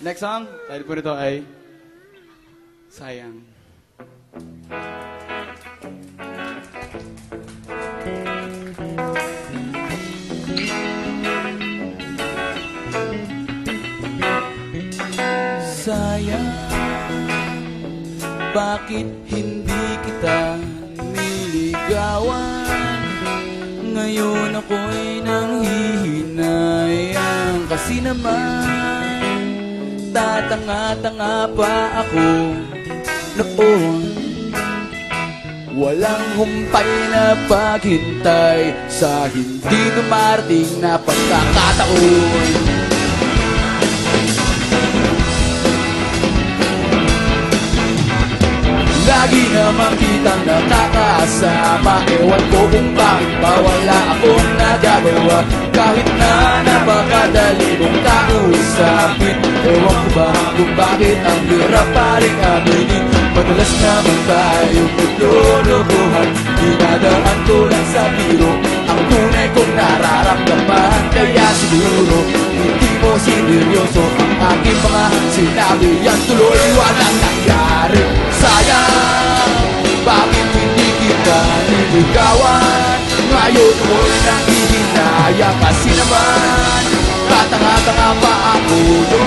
Next song, title po nito ay Sayang. Sayang, bakit hindi kita niligawan? Ngayon ako'y nanghihinayang Kasi naman Tatanga-tanga pa ako Noon. Walang humpay na paghintay Sa hindi dumarating na pagkakataon. Lagi naman kitang nakakasama. Ewan ko kung bakit ba wala akong nagagawa. Kahit na napakadali mong kausapin Ewan ba kung bakit ang hirap pa rin aminin Madalas naman tayong naglulukuhan Dinadaan ko lang sa biro. Ang tunay kong nararamdaman Kaya siguro hindi mo sineryoso. Ang aking mga sinabi Yan tuloy walang nangyari. Sayang, bakit hindi kita niligawan? Ngayon ako'y nangihinaya Kasi naman, katanga-tanga pa ako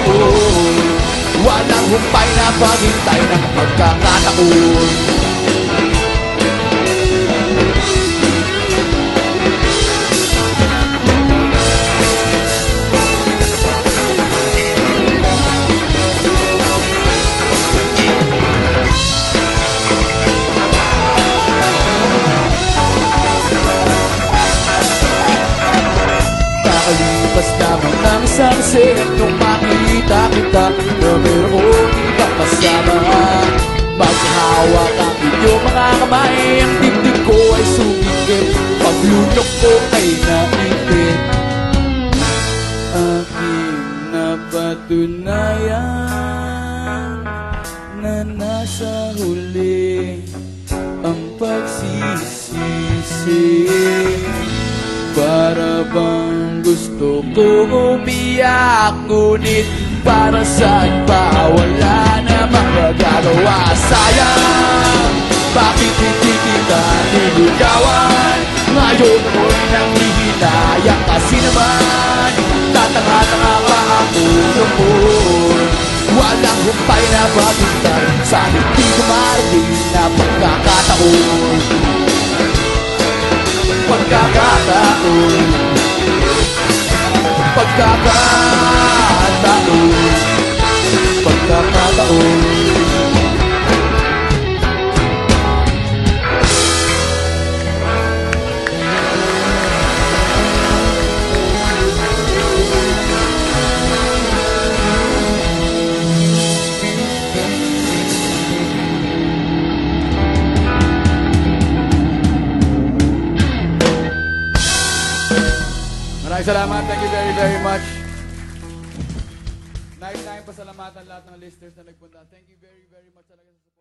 noon Walang humpay na paghintay ng pagkakataon. Nakalipas naman ng isang set Nung makita kita Na mayroon ibang kasama. Maghawak ang inyong mga kamay Ang dibdib ko ay sumikip Paglunok ko ay naipit. Aking napatunayan Na nasa huli ko umiyak Ngunit para saan pa wala namang magagawa. Sayang, bakit hindi kita niligawan? Ngayon ako'y nanghihinayang Kasi naman, tatanga-tanga pa ako noon Walang humpay na paghintay Sa hindi dumarating na pagkakataon. Pagkakataon Pagkakataon. Pagkakataon Maraming salamat. Thank you very, very much. Time pasalamatan lahat ng listeners na nagpunta. Thank you very, very much talaga sa